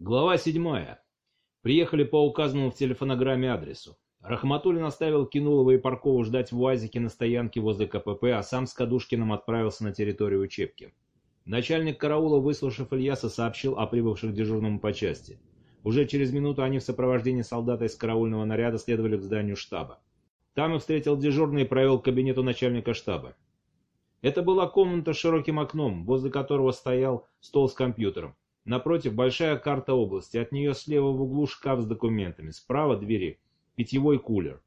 Глава седьмая. Приехали по указанному в телефонограмме адресу. Рахматуллин оставил Кинулова и Паркову ждать в УАЗике на стоянке возле КПП, а сам с Кадушкиным отправился на территорию учебки. Начальник караула, выслушав Ильяса, сообщил о прибывших дежурному по части. Уже через минуту они в сопровождении солдата из караульного наряда следовали к зданию штаба. Там их встретил дежурный и провел к кабинету начальника штаба. Это была комната с широким окном, возле которого стоял стол с компьютером. Напротив большая карта области, от нее слева в углу шкаф с документами, справа двери питьевой кулер.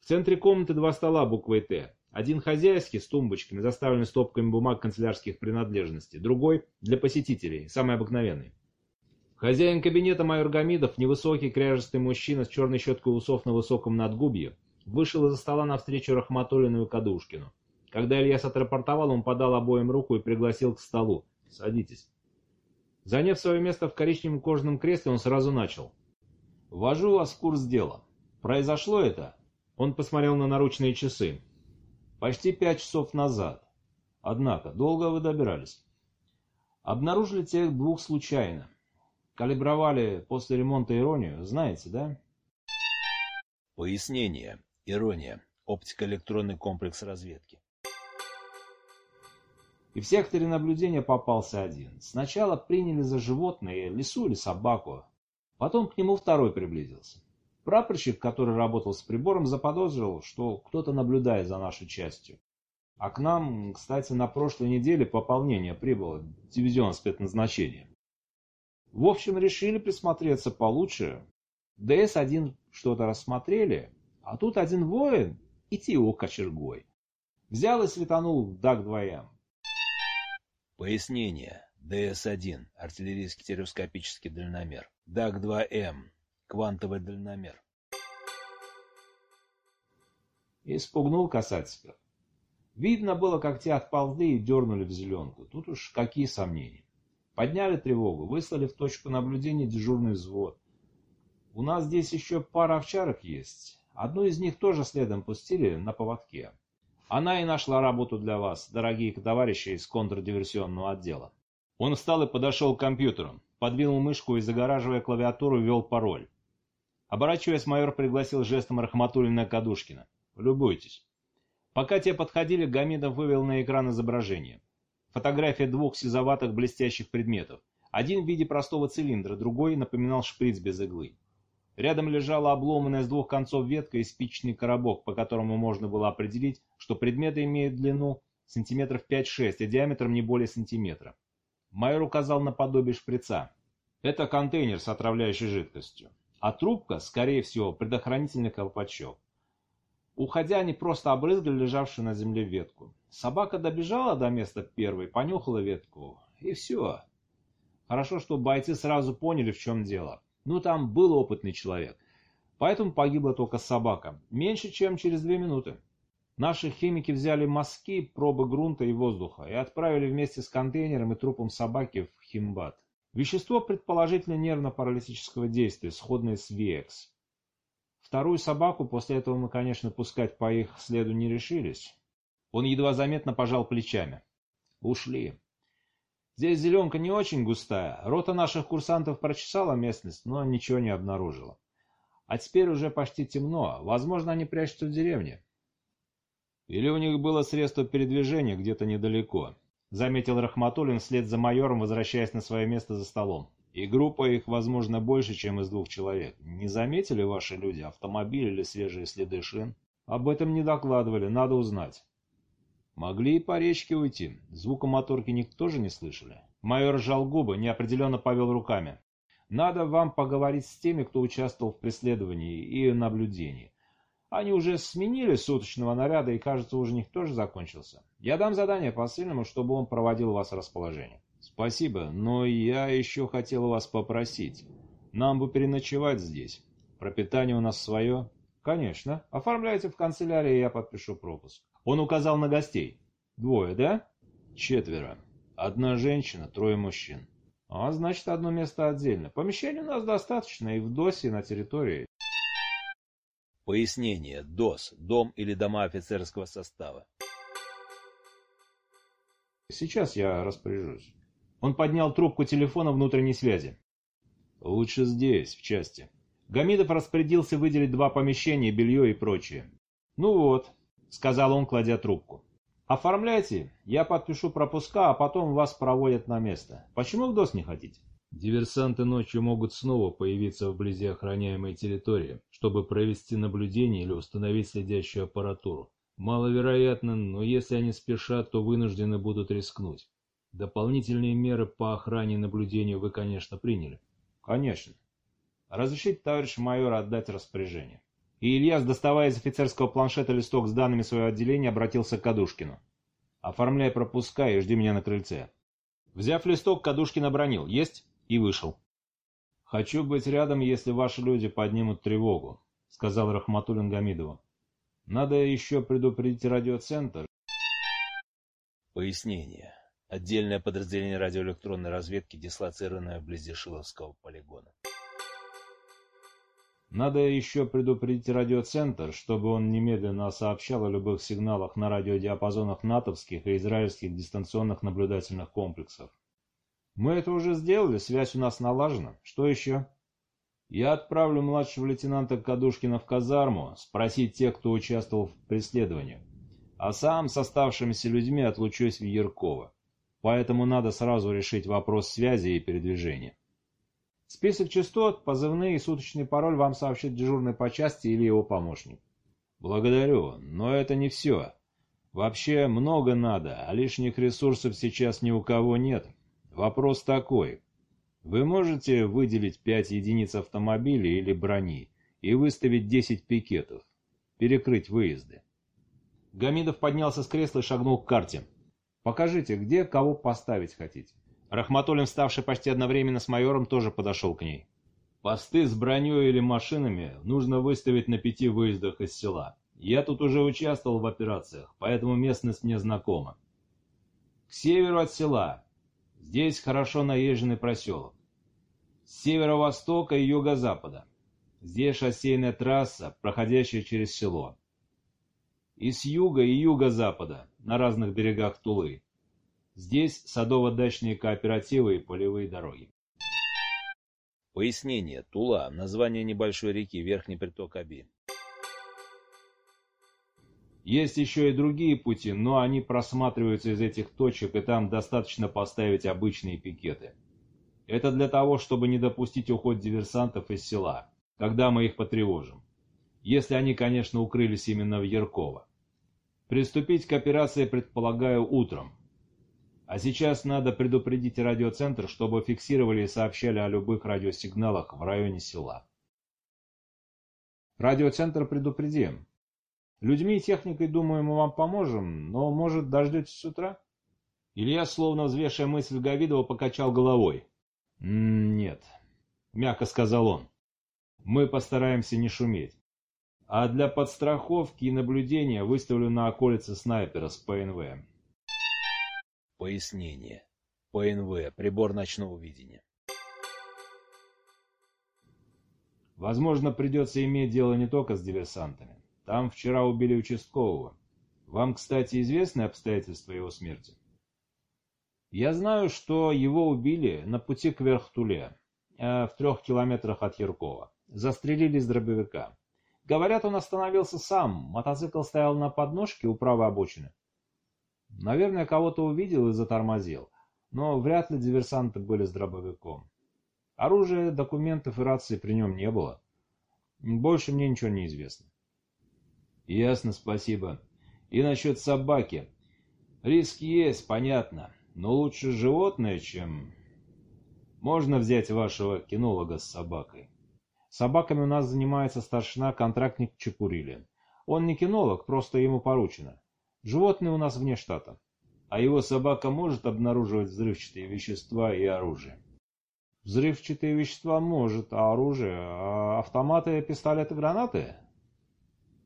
В центре комнаты два стола буквой «Т». Один хозяйский с тумбочками, заставленный стопками бумаг канцелярских принадлежностей, другой для посетителей, самый обыкновенный. Хозяин кабинета майор Гамидов, невысокий кряжестый мужчина с черной щеткой усов на высоком надгубье, вышел из-за стола навстречу Рахматуллину и Кадушкину. Когда Ильяс отрапортовал, он подал обоим руку и пригласил к столу. «Садитесь». Заняв свое место в коричневом кожаном кресле, он сразу начал. «Ввожу вас в курс дела. Произошло это?» Он посмотрел на наручные часы. «Почти пять часов назад. Однако, долго вы добирались?» «Обнаружили тех двух случайно. Калибровали после ремонта иронию, знаете, да?» Пояснение. Ирония. Оптико-электронный комплекс разведки. И в секторе наблюдения попался один. Сначала приняли за животное, лису или собаку. Потом к нему второй приблизился. Прапорщик, который работал с прибором, заподозрил, что кто-то наблюдает за нашей частью. А к нам, кстати, на прошлой неделе пополнение прибыло, дивизион спецназначения. В общем, решили присмотреться получше. ДС-1 что-то рассмотрели, а тут один воин и Тио кочергой. Взял и светанул в ДАК-2М. Пояснение. ДС-1. Артиллерийский стереоскопический дальномер. ДАК-2М. Квантовый дальномер. Испугнул касательских. Видно было, как те отползли и дернули в зеленку. Тут уж какие сомнения. Подняли тревогу, выслали в точку наблюдения дежурный взвод. У нас здесь еще пара овчарок есть. Одну из них тоже следом пустили на поводке. Она и нашла работу для вас, дорогие товарищи из контрдиверсионного отдела. Он встал и подошел к компьютеру, подвинул мышку и, загораживая клавиатуру, ввел пароль. Оборачиваясь, майор пригласил жестом Рахматуллина Кадушкина. «Любуйтесь». Пока те подходили, Гамидов вывел на экран изображение. Фотография двух сизоватых блестящих предметов. Один в виде простого цилиндра, другой напоминал шприц без иглы. Рядом лежала обломанная с двух концов ветка и спичечный коробок, по которому можно было определить, что предметы имеют длину сантиметров 5-6, а диаметром не более сантиметра. Майор указал на подобие шприца. Это контейнер с отравляющей жидкостью. А трубка, скорее всего, предохранительный колпачок. Уходя, они просто обрызгали лежавшую на земле ветку. Собака добежала до места первой, понюхала ветку, и все. Хорошо, что бойцы сразу поняли, в чем дело. Ну, там был опытный человек. Поэтому погибла только собака. Меньше, чем через две минуты. Наши химики взяли мазки, пробы грунта и воздуха и отправили вместе с контейнером и трупом собаки в химбат. Вещество предположительно нервно-паралитического действия, сходное с ВИЭКС. Вторую собаку после этого мы, конечно, пускать по их следу не решились. Он едва заметно пожал плечами. Ушли. Здесь зеленка не очень густая. Рота наших курсантов прочесала местность, но ничего не обнаружила. А теперь уже почти темно. Возможно, они прячутся в деревне. Или у них было средство передвижения где-то недалеко, заметил Рахматуллин вслед за майором, возвращаясь на свое место за столом. И группа их, возможно, больше, чем из двух человек. Не заметили ваши люди автомобиль или свежие следы шин? Об этом не докладывали, надо узнать. Могли и по речке уйти. Звука моторки никто же не слышали. Майор сжал губы, неопределенно повел руками. Надо вам поговорить с теми, кто участвовал в преследовании и наблюдении. Они уже сменили суточного наряда, и, кажется, уже них тоже закончился. Я дам задание посыльному, чтобы он проводил вас расположение. Спасибо, но я еще хотел вас попросить. Нам бы переночевать здесь. Пропитание у нас свое. Конечно. Оформляйте в канцелярии, я подпишу пропуск. Он указал на гостей. Двое, да? Четверо. Одна женщина, трое мужчин. А, значит, одно место отдельно. Помещений у нас достаточно и в ДОСе, и на территории. Пояснение. ДОС. Дом или дома офицерского состава. Сейчас я распоряжусь. Он поднял трубку телефона внутренней связи. Лучше здесь, в части. Гамидов распорядился выделить два помещения, белье и прочее. Ну вот, сказал он, кладя трубку. Оформляйте, я подпишу пропуска, а потом вас проводят на место. Почему в ДОС не хотите? Диверсанты ночью могут снова появиться вблизи охраняемой территории, чтобы провести наблюдение или установить следящую аппаратуру. Маловероятно, но если они спешат, то вынуждены будут рискнуть. Дополнительные меры по охране и наблюдению вы, конечно, приняли. Конечно. Разрешите, товарищ майор, отдать распоряжение. И Ильяс, доставая из офицерского планшета листок с данными своего отделения, обратился к Кадушкину. «Оформляй пропуска и жди меня на крыльце». Взяв листок, Кадушкин обронил «Есть?» и вышел. «Хочу быть рядом, если ваши люди поднимут тревогу», — сказал Рахматуллин Гамидову. «Надо еще предупредить радиоцентр». Пояснение. Отдельное подразделение радиоэлектронной разведки, дислоцированное вблизи Шиловского полигона. Надо еще предупредить радиоцентр, чтобы он немедленно сообщал о любых сигналах на радиодиапазонах натовских и израильских дистанционных наблюдательных комплексов. Мы это уже сделали, связь у нас налажена. Что еще? Я отправлю младшего лейтенанта Кадушкина в казарму, спросить тех, кто участвовал в преследовании. А сам с оставшимися людьми отлучусь в Ярково. Поэтому надо сразу решить вопрос связи и передвижения. Список частот, позывные и суточный пароль вам сообщит дежурный по части или его помощник. Благодарю, но это не все. Вообще много надо, а лишних ресурсов сейчас ни у кого нет. Вопрос такой. Вы можете выделить 5 единиц автомобилей или брони и выставить 10 пикетов, перекрыть выезды. Гамидов поднялся с кресла и шагнул к карте. Покажите, где кого поставить хотите. Рахматуллин, ставший почти одновременно с майором, тоже подошел к ней. Посты с броней или машинами нужно выставить на пяти выездах из села. Я тут уже участвовал в операциях, поэтому местность мне знакома. К северу от села. Здесь хорошо наезженный проселок. С северо-востока и юго-запада. Здесь шоссейная трасса, проходящая через село. И с юга и юго-запада, на разных берегах Тулы. Здесь садово-дачные кооперативы и полевые дороги. Пояснение. Тула. Название небольшой реки, верхний приток Аби. Есть еще и другие пути, но они просматриваются из этих точек, и там достаточно поставить обычные пикеты. Это для того, чтобы не допустить уход диверсантов из села, когда мы их потревожим. Если они, конечно, укрылись именно в Ярково. Приступить к операции предполагаю утром, а сейчас надо предупредить радиоцентр, чтобы фиксировали и сообщали о любых радиосигналах в районе села. Радиоцентр предупредим. Людьми и техникой, думаю, мы вам поможем, но, может, дождетесь с утра? Илья, словно взвешивая мысль Гавидова, покачал головой. «Нет», — мягко сказал он, — «мы постараемся не шуметь. А для подстраховки и наблюдения выставлю на околице снайпера с ПНВ. Пояснение. ПНВ. Прибор ночного видения. Возможно, придется иметь дело не только с диверсантами. Там вчера убили участкового. Вам, кстати, известны обстоятельства его смерти? Я знаю, что его убили на пути к Верхтуле, э, в трех километрах от Яркова. Застрелили из дробовика. Говорят, он остановился сам. Мотоцикл стоял на подножке у правой обочины. Наверное, кого-то увидел и затормозил, но вряд ли диверсанты были с дробовиком. Оружия, документов и рации при нем не было. Больше мне ничего не известно. Ясно, спасибо. И насчет собаки. Риск есть, понятно, но лучше животное, чем... Можно взять вашего кинолога с собакой. Собаками у нас занимается старшина-контрактник Чепурилин. Он не кинолог, просто ему поручено. Животное у нас вне штата, а его собака может обнаруживать взрывчатые вещества и оружие. Взрывчатые вещества может, а оружие, а автоматы, пистолеты, гранаты?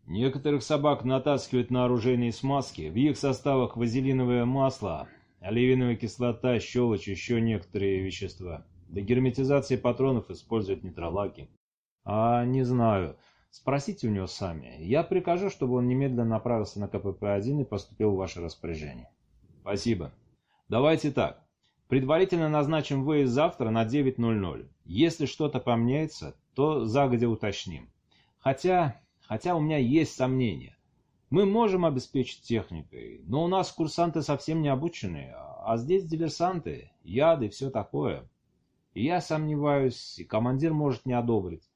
Некоторых собак натаскивают на оружейные смазки, в их составах вазелиновое масло, оливиновая кислота, щелочь, еще некоторые вещества. Для герметизации патронов используют нитролаги. А, не знаю. Спросите у него сами. Я прикажу, чтобы он немедленно направился на КПП-1 и поступил в ваше распоряжение. Спасибо. Давайте так. Предварительно назначим выезд завтра на 9.00. Если что-то поменяется, то загодя уточним. Хотя, хотя у меня есть сомнения. Мы можем обеспечить техникой, но у нас курсанты совсем не обученные, а здесь диверсанты, яды, все такое. И я сомневаюсь, и командир может не одобрить.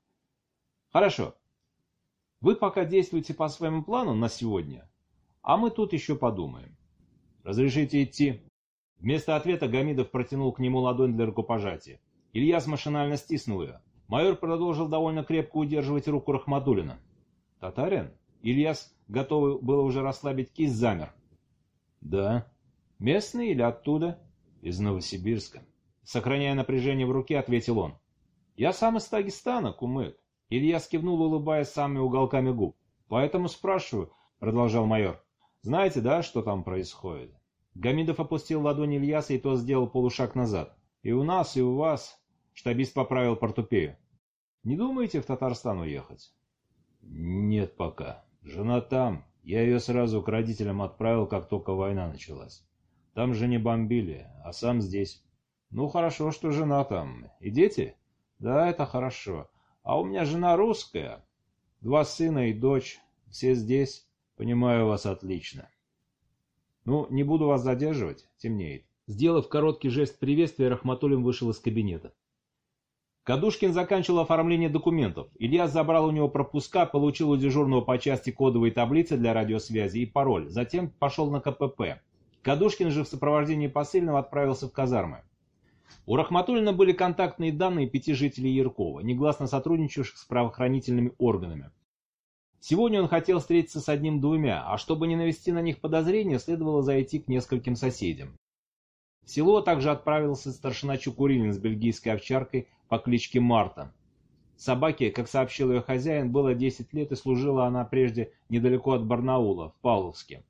Хорошо. Вы пока действуйте по своему плану на сегодня, а мы тут еще подумаем. Разрешите идти? Вместо ответа Гамидов протянул к нему ладонь для рукопожатия. Ильяс машинально стиснул ее. Майор продолжил довольно крепко удерживать руку Рахматуллина. «Татарин?» Ильяс, готовый было уже расслабить кисть, замер. «Да. Местный или оттуда?» «Из Новосибирска». Сохраняя напряжение в руке, ответил он. «Я сам из Дагестана, кумык». Ильяс кивнул, улыбаясь самыми уголками губ. «Поэтому спрашиваю», — продолжал майор. «Знаете, да, что там происходит?» Гамидов опустил ладонь Ильяса, и тот сделал полушаг назад. «И у нас, и у вас», — штабист поправил портупею. «Не думаете в Татарстан уехать?» «Нет пока. Жена там. Я ее сразу к родителям отправил, как только война началась. Там же не бомбили, а сам здесь». «Ну, хорошо, что жена там. И дети?» «Да, это хорошо. А у меня жена русская. Два сына и дочь. Все здесь. Понимаю вас отлично». «Ну, не буду вас задерживать. Темнеет». Сделав короткий жест приветствия, Рахматуллин вышел из кабинета. Кадушкин заканчивал оформление документов. Илья забрал у него пропуска, получил у дежурного по части кодовые таблицы для радиосвязи и пароль. Затем пошел на КПП. Кадушкин же в сопровождении посыльного отправился в казармы. У Рахматуллина были контактные данные пяти жителей Яркова, негласно сотрудничавших с правоохранительными органами. Сегодня он хотел встретиться с одним-двумя, а чтобы не навести на них подозрения, следовало зайти к нескольким соседям. В село также отправился старшина Чукурилин с бельгийской овчаркой по кличке Марта. Собаке, как сообщил ее хозяин, было 10 лет и служила она прежде недалеко от Барнаула, в Павловске,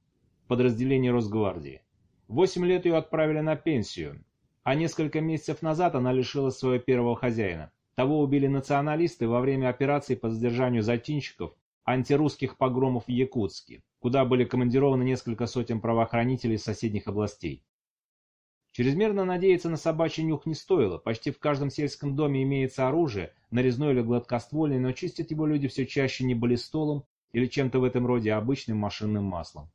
подразделении Росгвардии. Восемь лет ее отправили на пенсию, а несколько месяцев назад она лишилась своего первого хозяина. Того убили националисты во время операции по задержанию затинщиков антирусских погромов в Якутске, куда были командированы несколько сотен правоохранителей из соседних областей. Чрезмерно надеяться на собачий нюх не стоило, почти в каждом сельском доме имеется оружие, нарезное или гладкоствольное, но чистят его люди все чаще не баллистолом или чем-то в этом роде, обычным машинным маслом.